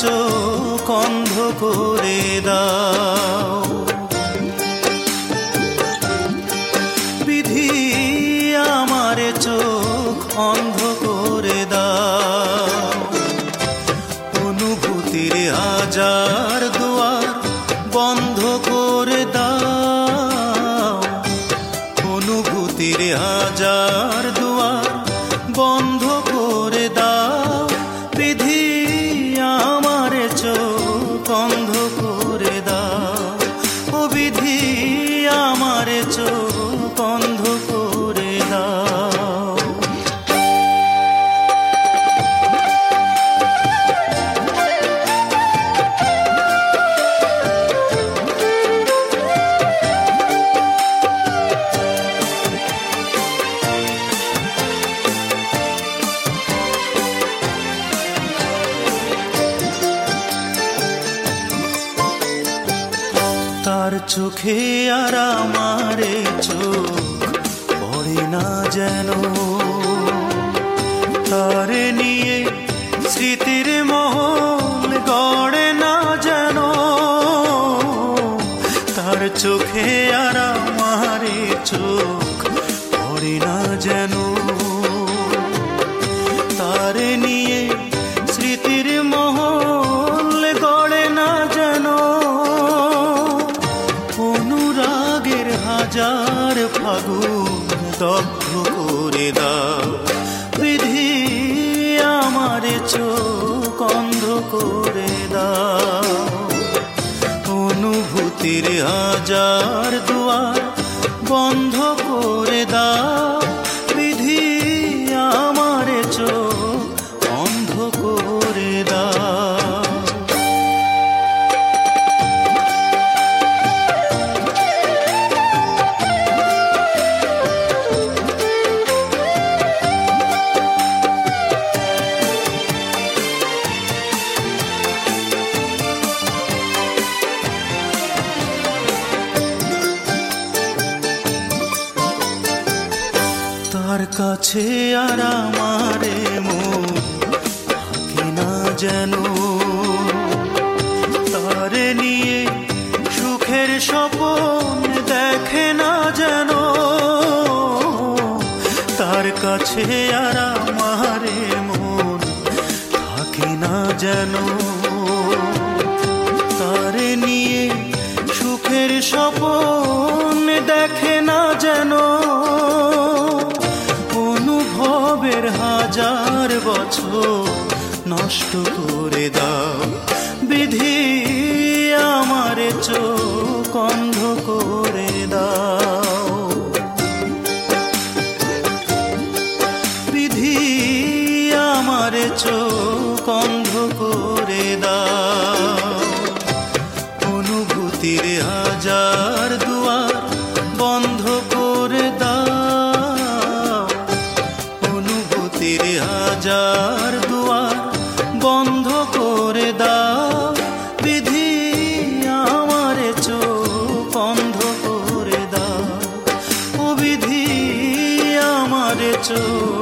چوکا پارے چوک اند کروتی ہزار دعار بند کردہ انوتی ہزار دعار بند کردا চোখ چارے چھو وری نار سرتیر مہ گڑنا جان تر چارے چھو وری نا جار جار فگہ پمارے چند کو آ جار دعار گند پور دھیا مارے چو کندہ مارے من تھا کہ جی سکھر سپن دیکھنا جان ترچھے آرام ج ہزار بچ نش کر چو کنگ ودیا ہمارے چو کند کردہ انوتی ہزار ہزار دعا بند کو دا بارے چو بندہ اویا مارے چو